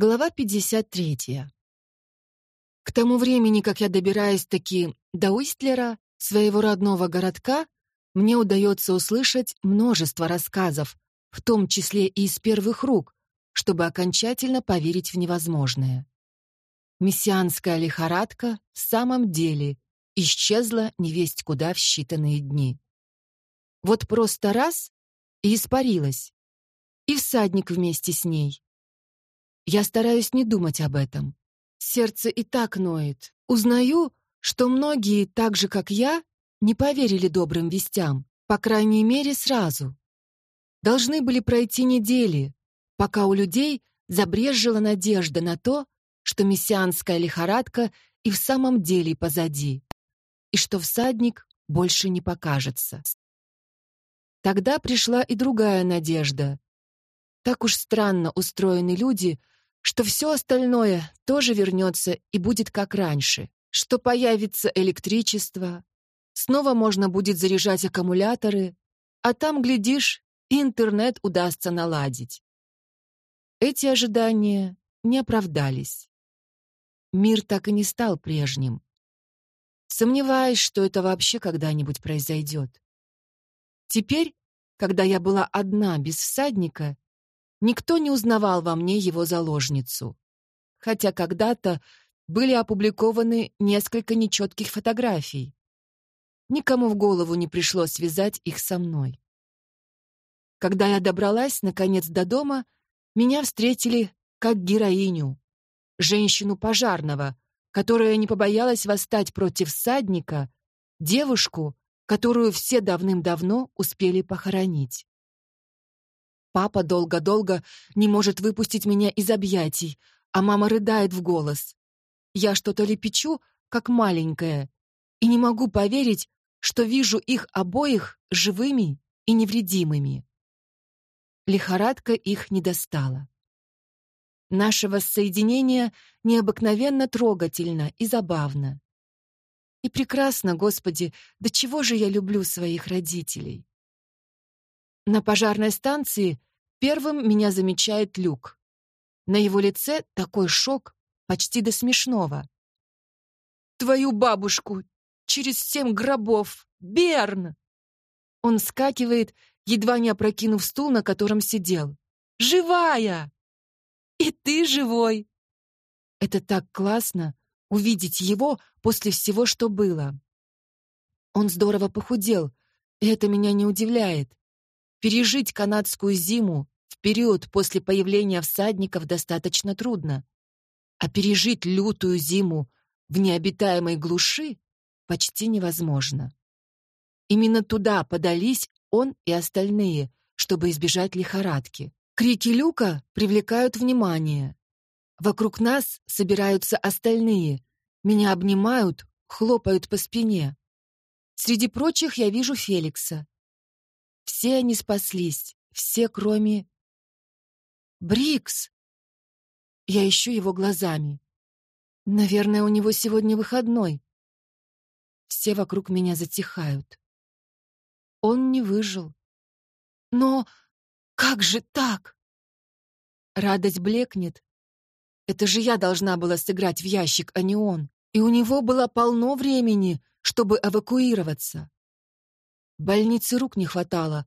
Глава 53. К тому времени, как я добираюсь таки до Уистлера, своего родного городка, мне удается услышать множество рассказов, в том числе и из первых рук, чтобы окончательно поверить в невозможное. Мессианская лихорадка в самом деле исчезла невесть куда в считанные дни. Вот просто раз — и испарилась. И всадник вместе с ней. Я стараюсь не думать об этом. Сердце и так ноет. Узнаю, что многие, так же как я, не поверили добрым вестям, по крайней мере, сразу. Должны были пройти недели, пока у людей забрежила надежда на то, что мессианская лихорадка и в самом деле позади, и что всадник больше не покажется. Тогда пришла и другая надежда. Так уж странно устроены люди — что все остальное тоже вернется и будет как раньше, что появится электричество, снова можно будет заряжать аккумуляторы, а там, глядишь, интернет удастся наладить. Эти ожидания не оправдались. Мир так и не стал прежним. Сомневаюсь, что это вообще когда-нибудь произойдет. Теперь, когда я была одна, без всадника, Никто не узнавал во мне его заложницу. Хотя когда-то были опубликованы несколько нечетких фотографий. Никому в голову не пришло связать их со мной. Когда я добралась, наконец, до дома, меня встретили как героиню, женщину пожарного, которая не побоялась восстать против всадника, девушку, которую все давным-давно успели похоронить. Папа долго-долго не может выпустить меня из объятий, а мама рыдает в голос. Я что-то лепечу, как маленькая, и не могу поверить, что вижу их обоих живыми и невредимыми. Лихорадка их не достала. Наше воссоединение необыкновенно трогательно и забавно. И прекрасно, Господи, до чего же я люблю своих родителей. На пожарной станции Первым меня замечает Люк. На его лице такой шок, почти до смешного. «Твою бабушку! Через семь гробов! Берн!» Он скакивает, едва не опрокинув стул, на котором сидел. «Живая! И ты живой!» Это так классно — увидеть его после всего, что было. Он здорово похудел, и это меня не удивляет. Пережить канадскую зиму в период после появления всадников достаточно трудно, а пережить лютую зиму в необитаемой глуши почти невозможно. Именно туда подались он и остальные, чтобы избежать лихорадки. Крики Люка привлекают внимание. Вокруг нас собираются остальные, меня обнимают, хлопают по спине. Среди прочих я вижу Феликса. Все они спаслись, все, кроме... Брикс! Я ищу его глазами. Наверное, у него сегодня выходной. Все вокруг меня затихают. Он не выжил. Но как же так? Радость блекнет. Это же я должна была сыграть в ящик, а не он. И у него было полно времени, чтобы эвакуироваться. Больницы рук не хватало.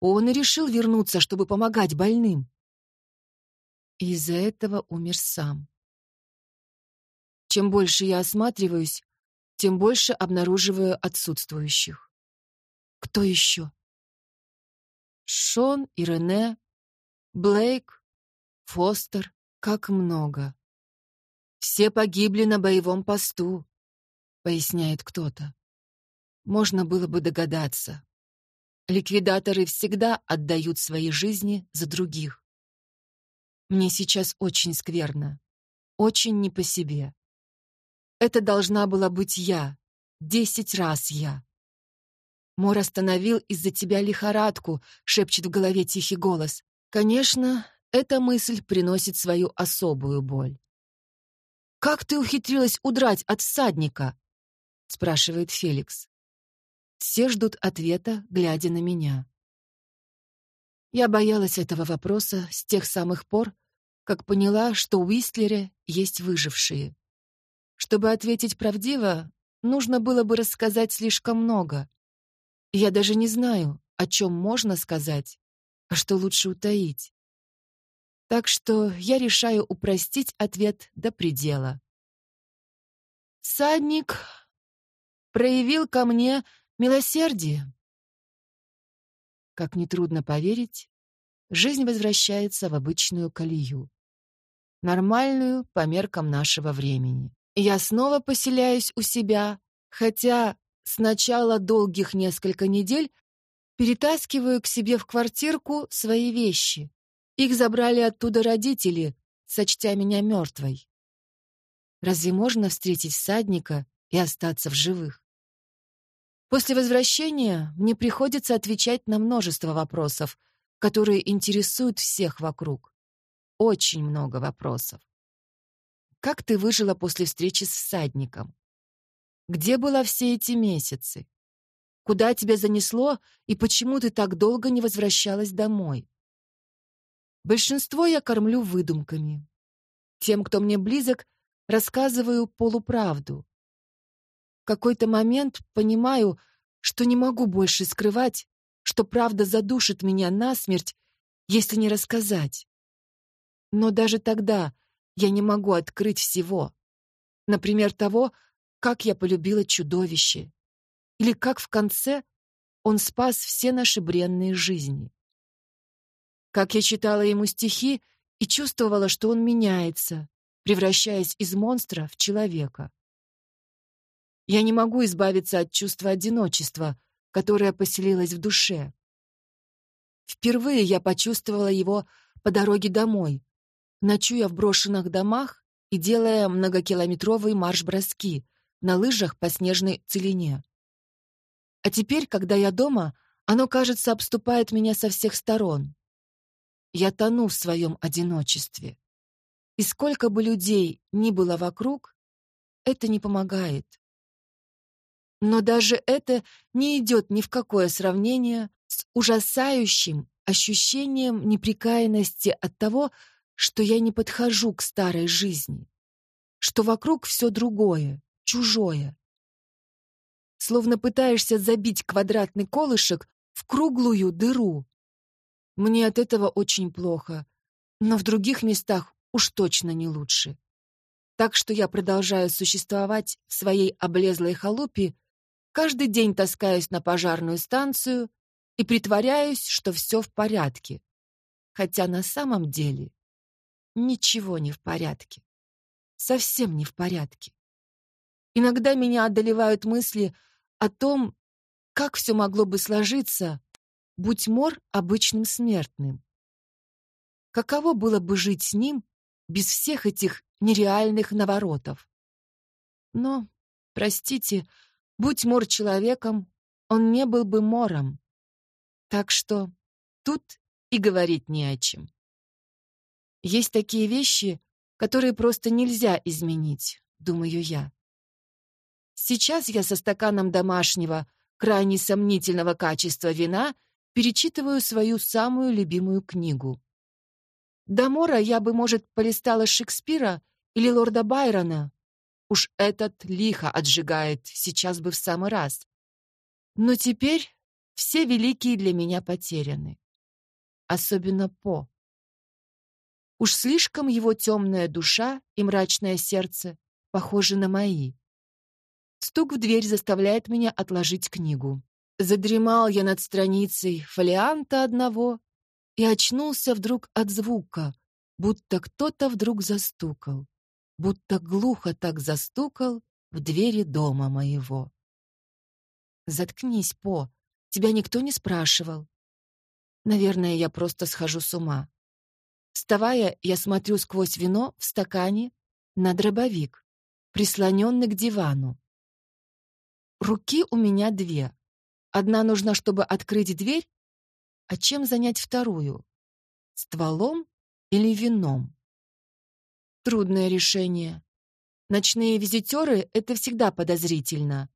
Он и решил вернуться, чтобы помогать больным. Из-за этого умер сам. Чем больше я осматриваюсь, тем больше обнаруживаю отсутствующих. Кто еще? Шон и Рене, Блейк, Фостер, как много. Все погибли на боевом посту, поясняет кто-то. Можно было бы догадаться. Ликвидаторы всегда отдают свои жизни за других. Мне сейчас очень скверно, очень не по себе. Это должна была быть я, десять раз я. Мор остановил из-за тебя лихорадку, шепчет в голове тихий голос. Конечно, эта мысль приносит свою особую боль. «Как ты ухитрилась удрать от всадника?» — спрашивает Феликс. Все ждут ответа, глядя на меня. Я боялась этого вопроса с тех самых пор, как поняла, что у Уистлере есть выжившие. Чтобы ответить правдиво, нужно было бы рассказать слишком много. Я даже не знаю, о чем можно сказать, а что лучше утаить. Так что я решаю упростить ответ до предела. Садник проявил ко мне милосердие. Как нетрудно поверить, жизнь возвращается в обычную колею. Нормальную по меркам нашего времени. Я снова поселяюсь у себя, хотя с начала долгих несколько недель перетаскиваю к себе в квартирку свои вещи. Их забрали оттуда родители, сочтя меня мертвой. Разве можно встретить всадника и остаться в живых? После возвращения мне приходится отвечать на множество вопросов, которые интересуют всех вокруг. Очень много вопросов. Как ты выжила после встречи с всадником? Где была все эти месяцы? Куда тебя занесло и почему ты так долго не возвращалась домой? Большинство я кормлю выдумками. Тем, кто мне близок, рассказываю полуправду какой-то момент понимаю, что не могу больше скрывать, что правда задушит меня насмерть, если не рассказать. Но даже тогда я не могу открыть всего. Например, того, как я полюбила чудовище. Или как в конце он спас все наши бренные жизни. Как я читала ему стихи и чувствовала, что он меняется, превращаясь из монстра в человека. Я не могу избавиться от чувства одиночества, которое поселилось в душе. Впервые я почувствовала его по дороге домой, ночуя в брошенных домах и делая многокилометровые марш-броски на лыжах по снежной целине. А теперь, когда я дома, оно, кажется, обступает меня со всех сторон. Я тону в своем одиночестве. И сколько бы людей ни было вокруг, это не помогает. Но даже это не идет ни в какое сравнение с ужасающим ощущением неприкаянности от того, что я не подхожу к старой жизни, что вокруг все другое, чужое. Словно пытаешься забить квадратный колышек в круглую дыру. Мне от этого очень плохо, но в других местах уж точно не лучше. Так что я продолжаю существовать в своей облезлой халупе Каждый день таскаюсь на пожарную станцию и притворяюсь, что все в порядке. Хотя на самом деле ничего не в порядке. Совсем не в порядке. Иногда меня одолевают мысли о том, как все могло бы сложиться, будь Мор обычным смертным. Каково было бы жить с ним без всех этих нереальных наворотов? Но, простите, Будь Мор человеком, он не был бы Мором. Так что тут и говорить не о чем. Есть такие вещи, которые просто нельзя изменить, думаю я. Сейчас я со стаканом домашнего, крайне сомнительного качества вина перечитываю свою самую любимую книгу. До Мора я бы, может, полистала Шекспира или лорда Байрона, Уж этот лихо отжигает, сейчас бы в самый раз. Но теперь все великие для меня потеряны. Особенно По. Уж слишком его темная душа и мрачное сердце похожи на мои. Стук в дверь заставляет меня отложить книгу. Задремал я над страницей фолианта одного и очнулся вдруг от звука, будто кто-то вдруг застукал будто глухо так застукал в двери дома моего. «Заткнись, По, тебя никто не спрашивал». Наверное, я просто схожу с ума. Вставая, я смотрю сквозь вино в стакане на дробовик, прислоненный к дивану. Руки у меня две. Одна нужна, чтобы открыть дверь, а чем занять вторую? Стволом или вином? Трудное решение. Ночные визитеры — это всегда подозрительно.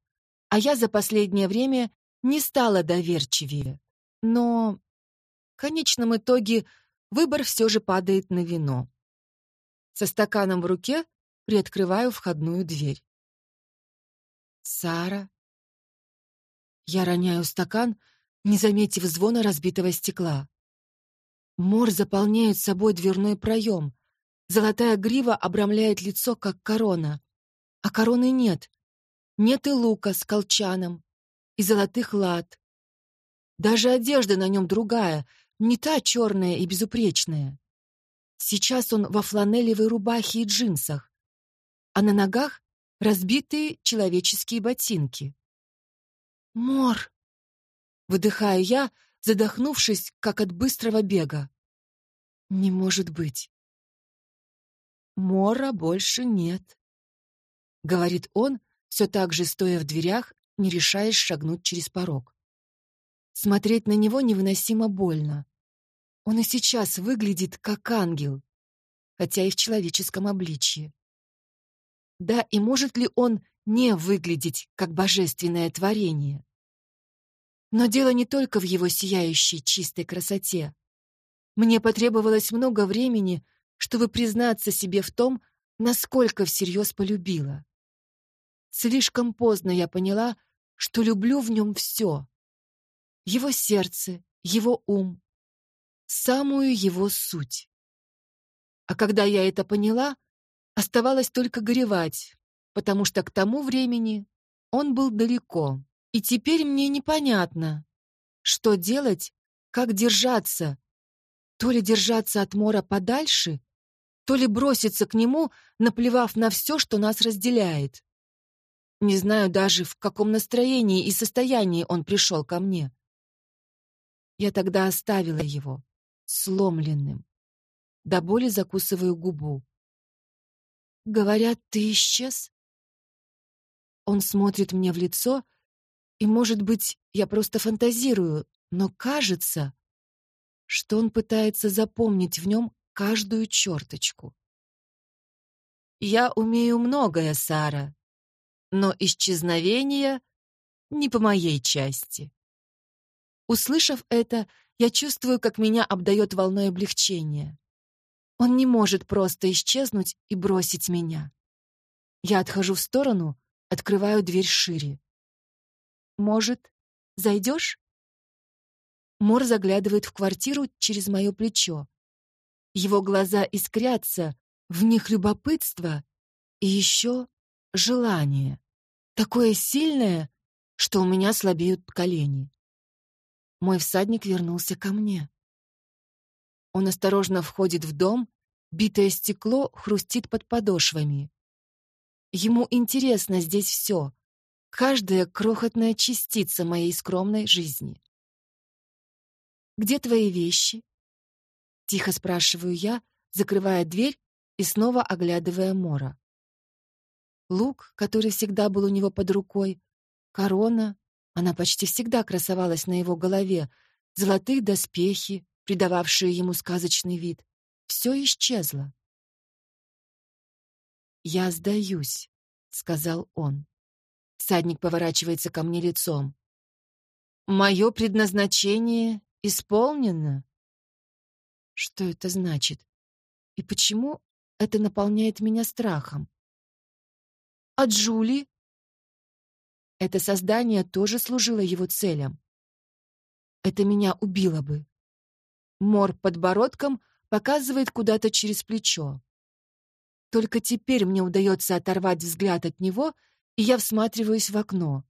А я за последнее время не стала доверчивее. Но в конечном итоге выбор все же падает на вино. Со стаканом в руке приоткрываю входную дверь. «Сара?» Я роняю стакан, не заметив звона разбитого стекла. Мор заполняет собой дверной проем. Золотая грива обрамляет лицо, как корона. А короны нет. Нет и лука с колчаном, и золотых лад. Даже одежда на нем другая, не та черная и безупречная. Сейчас он во фланелевой рубахе и джинсах, а на ногах разбитые человеческие ботинки. «Мор!» — выдыхаю я, задохнувшись, как от быстрого бега. «Не может быть!» «Мора больше нет», — говорит он, все так же стоя в дверях, не решаясь шагнуть через порог. Смотреть на него невыносимо больно. Он и сейчас выглядит как ангел, хотя и в человеческом обличье. Да, и может ли он не выглядеть как божественное творение? Но дело не только в его сияющей чистой красоте. Мне потребовалось много времени, чтобы признаться себе в том, насколько всерьез полюбила. Слишком поздно я поняла, что люблю в нем все. Его сердце, его ум, самую его суть. А когда я это поняла, оставалось только горевать, потому что к тому времени он был далеко. И теперь мне непонятно, что делать, как держаться. То ли держаться от Мора подальше, то ли броситься к нему, наплевав на все, что нас разделяет. Не знаю даже, в каком настроении и состоянии он пришел ко мне. Я тогда оставила его, сломленным. До боли закусываю губу. «Говорят, ты исчез?» Он смотрит мне в лицо, и, может быть, я просто фантазирую, но кажется, что он пытается запомнить в нем каждую черточку. «Я умею многое, Сара», но исчезновение не по моей части. Услышав это, я чувствую, как меня обдает волной облегчения. Он не может просто исчезнуть и бросить меня. Я отхожу в сторону, открываю дверь шире. «Может, зайдешь?» Мор заглядывает в квартиру через мое плечо. Его глаза искрятся, в них любопытство и еще желание. Такое сильное, что у меня слабеют колени. Мой всадник вернулся ко мне. Он осторожно входит в дом, битое стекло хрустит под подошвами. Ему интересно здесь все, каждая крохотная частица моей скромной жизни. «Где твои вещи?» Тихо спрашиваю я, закрывая дверь и снова оглядывая Мора лук, который всегда был у него под рукой, корона, она почти всегда красовалась на его голове, золотые доспехи, придававшие ему сказочный вид. Все исчезло. «Я сдаюсь», — сказал он. Садник поворачивается ко мне лицом. «Мое предназначение исполнено». Что это значит? И почему это наполняет меня страхом? А Джули? Это создание тоже служило его целям. Это меня убило бы. Мор подбородком показывает куда-то через плечо. Только теперь мне удается оторвать взгляд от него, и я всматриваюсь в окно.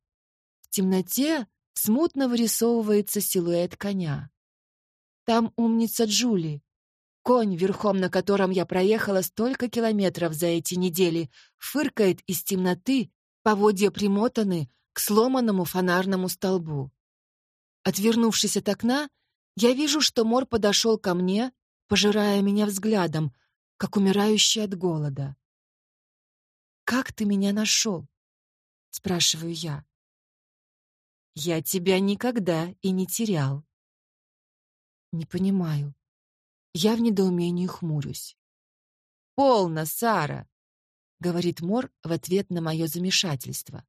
В темноте смутно вырисовывается силуэт коня. Там умница Джули, Конь, верхом на котором я проехала столько километров за эти недели, фыркает из темноты, поводья примотаны к сломанному фонарному столбу. Отвернувшись от окна, я вижу, что Мор подошел ко мне, пожирая меня взглядом, как умирающий от голода. «Как ты меня нашел?» — спрашиваю я. «Я тебя никогда и не терял». «Не понимаю. Я в недоумении хмурюсь. «Полно, Сара!» — говорит Мор в ответ на мое замешательство.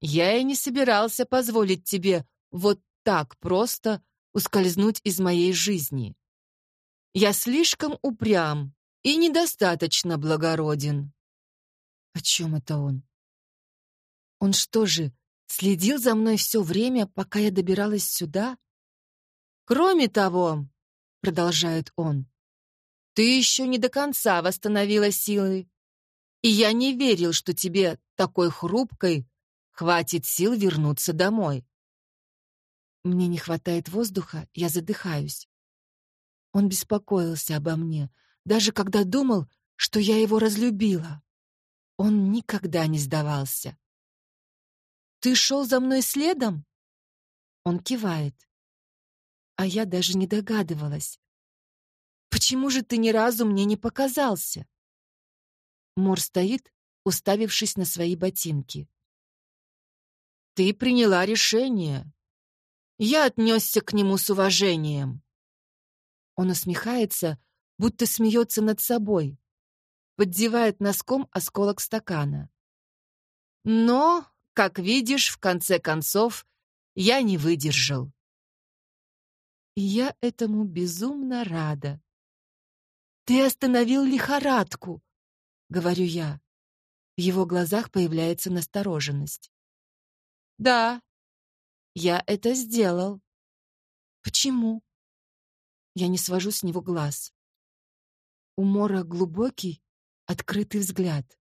«Я и не собирался позволить тебе вот так просто ускользнуть из моей жизни. Я слишком упрям, и недостаточно благороден». О чем это он? Он что же, следил за мной все время, пока я добиралась сюда? Кроме того, продолжает он, ты еще не до конца восстановила силы, и я не верил, что тебе, такой хрупкой, хватит сил вернуться домой. Мне не хватает воздуха, я задыхаюсь. Он беспокоился обо мне, даже когда думал, что я его разлюбила. Он никогда не сдавался. «Ты шел за мной следом?» Он кивает. А я даже не догадывалась. «Почему же ты ни разу мне не показался?» Мор стоит, уставившись на свои ботинки. «Ты приняла решение. Я отнесся к нему с уважением». Он усмехается, будто смеется над собой, поддевает носком осколок стакана. Но, как видишь, в конце концов, я не выдержал. И я этому безумно рада. «Ты остановил лихорадку», — говорю я. В его глазах появляется настороженность. «Да, я это сделал». «Почему?» Я не свожу с него глаз. У Мора глубокий, открытый взгляд.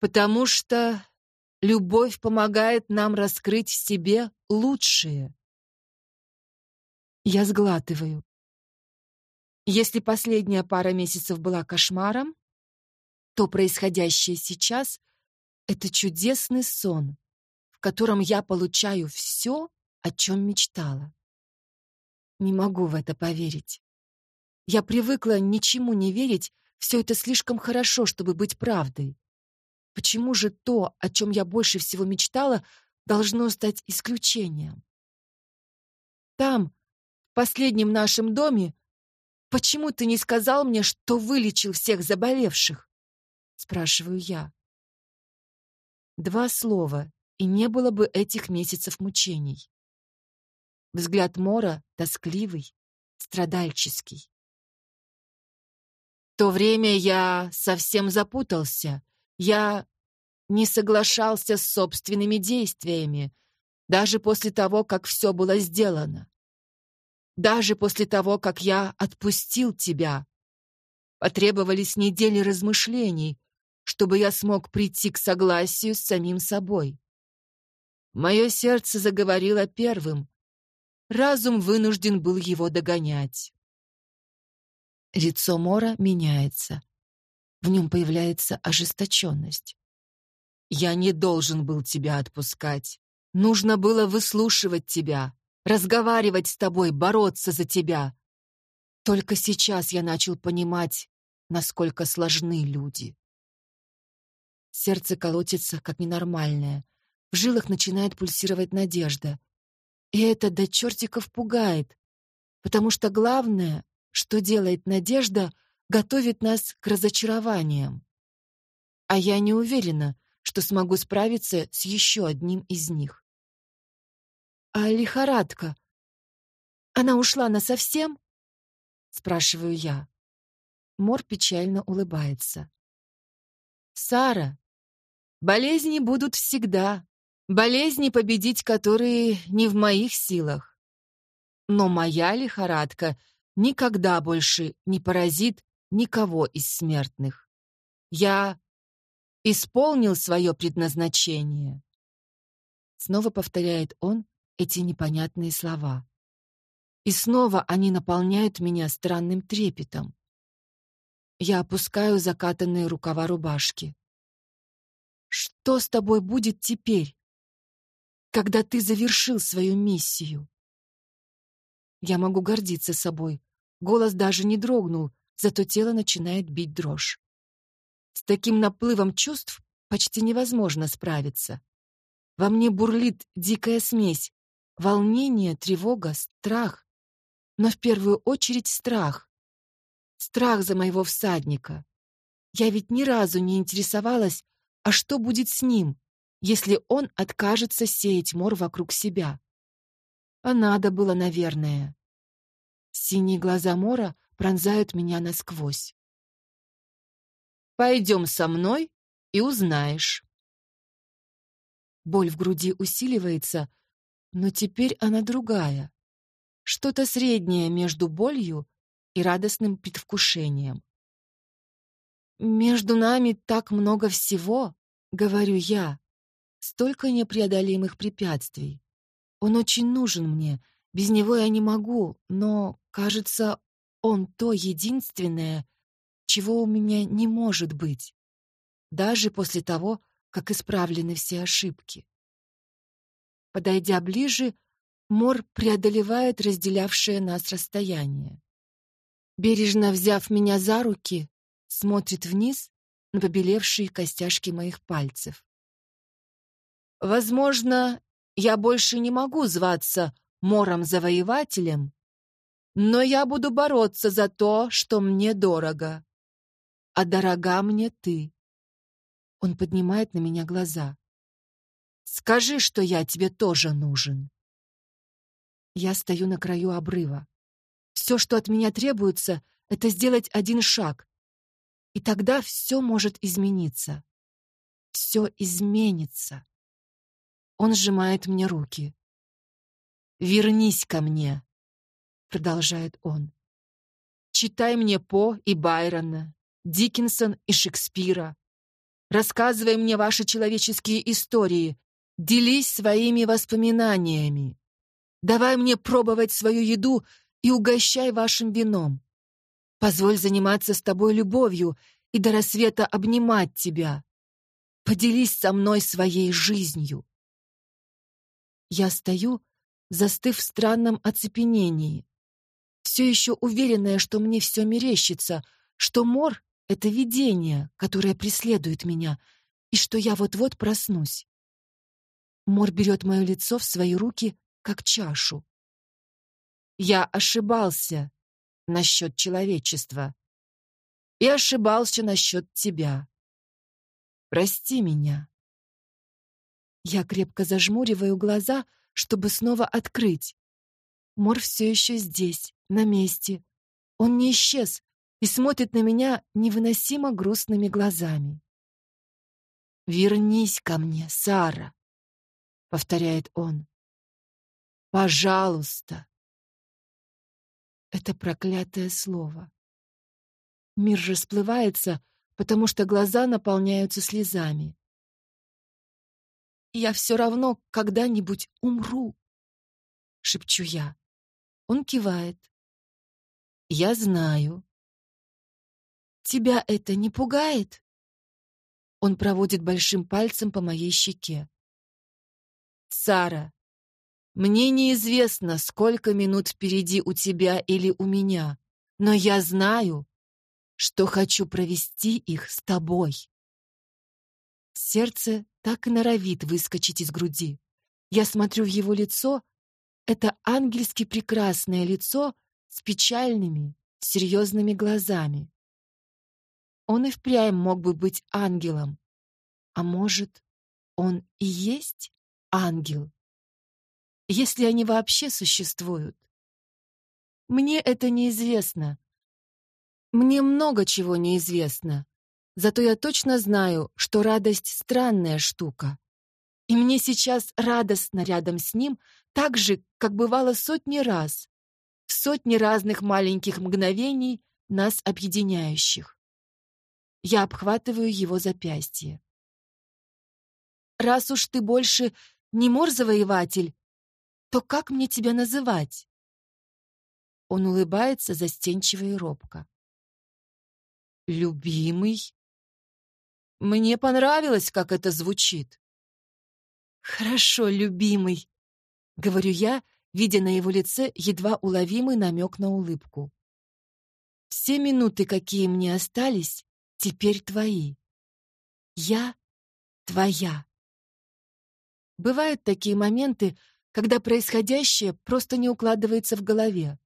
Потому что любовь помогает нам раскрыть в себе лучшее. Я сглатываю. Если последняя пара месяцев была кошмаром, то происходящее сейчас — это чудесный сон, в котором я получаю все, о чем мечтала. Не могу в это поверить. Я привыкла ничему не верить все это слишком хорошо, чтобы быть правдой. Почему же то, о чем я больше всего мечтала, должно стать исключением? Там, последнем нашем доме, почему ты не сказал мне, что вылечил всех заболевших? Спрашиваю я. Два слова, и не было бы этих месяцев мучений. Взгляд Мора тоскливый, страдальческий то время я совсем запутался. Я не соглашался с собственными действиями, даже после того, как все было сделано. Даже после того, как я отпустил тебя. Потребовались недели размышлений, чтобы я смог прийти к согласию с самим собой. Мое сердце заговорило первым. Разум вынужден был его догонять. Лицо Мора меняется. В нем появляется ожесточенность. «Я не должен был тебя отпускать. Нужно было выслушивать тебя, разговаривать с тобой, бороться за тебя. Только сейчас я начал понимать, насколько сложны люди». Сердце колотится, как ненормальное. В жилах начинает пульсировать надежда. И это до чертиков пугает, потому что главное что делает надежда, готовит нас к разочарованиям. А я не уверена, что смогу справиться с еще одним из них. «А лихорадка? Она ушла насовсем?» — спрашиваю я. Мор печально улыбается. «Сара, болезни будут всегда. Болезни, победить которые не в моих силах. Но моя лихорадка никогда больше не поразит никого из смертных. Я исполнил свое предназначение. Снова повторяет он эти непонятные слова. И снова они наполняют меня странным трепетом. Я опускаю закатанные рукава рубашки. Что с тобой будет теперь, когда ты завершил свою миссию? Я могу гордиться собой, Голос даже не дрогнул, зато тело начинает бить дрожь. С таким наплывом чувств почти невозможно справиться. Во мне бурлит дикая смесь. Волнение, тревога, страх. Но в первую очередь страх. Страх за моего всадника. Я ведь ни разу не интересовалась, а что будет с ним, если он откажется сеять мор вокруг себя. А надо было, наверное. Синие глаза Мора пронзают меня насквозь. «Пойдем со мной и узнаешь». Боль в груди усиливается, но теперь она другая. Что-то среднее между болью и радостным предвкушением. «Между нами так много всего», — говорю я, — «столько непреодолимых препятствий. Он очень нужен мне, без него я не могу, но, кажется, он то единственное, чего у меня не может быть, даже после того, как исправлены все ошибки». Подойдя ближе, Мор преодолевает разделявшее нас расстояние. Бережно взяв меня за руки, смотрит вниз на побелевшие костяшки моих пальцев. «Возможно, я больше не могу зваться Мором-завоевателем, но я буду бороться за то, что мне дорого. А дорога мне ты». Он поднимает на меня глаза. «Скажи, что я тебе тоже нужен». Я стою на краю обрыва. Все, что от меня требуется, это сделать один шаг. И тогда все может измениться. Все изменится. Он сжимает мне руки. «Вернись ко мне», — продолжает он. «Читай мне По и Байрона, Диккенсон и Шекспира. Рассказывай мне ваши человеческие истории, делись своими воспоминаниями. Давай мне пробовать свою еду и угощай вашим вином. Позволь заниматься с тобой любовью и до рассвета обнимать тебя. Поделись со мной своей жизнью. Я стою, застыв в странном оцепенении, все еще уверенная, что мне все мерещится, что мор — это видение, которое преследует меня, и что я вот-вот проснусь. Мор берет мое лицо в свои руки как чашу. Я ошибался насчет человечества и ошибался насчет тебя. Прости меня. Я крепко зажмуриваю глаза, чтобы снова открыть. Мор все еще здесь, на месте. Он не исчез и смотрит на меня невыносимо грустными глазами. «Вернись ко мне, Сара», — повторяет он. Пожалуйста. Это проклятое слово. Мир расплывается, потому что глаза наполняются слезами. «Я все равно когда-нибудь умру», — шепчу я. Он кивает. «Я знаю». «Тебя это не пугает?» Он проводит большим пальцем по моей щеке. «Сара, мне неизвестно, сколько минут впереди у тебя или у меня, но я знаю, что хочу провести их с тобой. Сердце так и норовит выскочить из груди. Я смотрю в его лицо. Это ангельски прекрасное лицо с печальными, серьезными глазами. Он и впрямь мог бы быть ангелом. А может, он и есть ангел? если они вообще существуют. Мне это неизвестно. Мне много чего неизвестно. Зато я точно знаю, что радость — странная штука. И мне сейчас радостно рядом с ним, так же, как бывало сотни раз, в сотни разных маленьких мгновений, нас объединяющих. Я обхватываю его запястье. «Раз уж ты больше не мор-завоеватель, то как мне тебя называть?» Он улыбается застенчиво и робко. «Любимый?» Мне понравилось, как это звучит. «Хорошо, любимый», — говорю я, видя на его лице едва уловимый намек на улыбку. «Все минуты, какие мне остались, теперь твои. Я твоя». Бывают такие моменты, когда происходящее просто не укладывается в голове.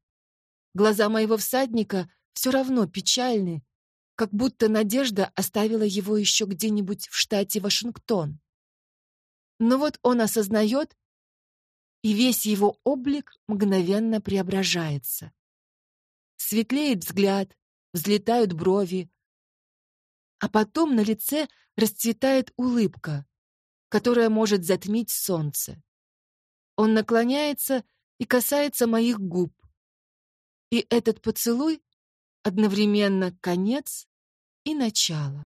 Глаза моего всадника все равно печальны, как будто надежда оставила его еще где-нибудь в штате Вашингтон. Но вот он осознает, и весь его облик мгновенно преображается. Светлеет взгляд, взлетают брови, а потом на лице расцветает улыбка, которая может затмить солнце. Он наклоняется и касается моих губ. И этот поцелуй одновременно конец и начало.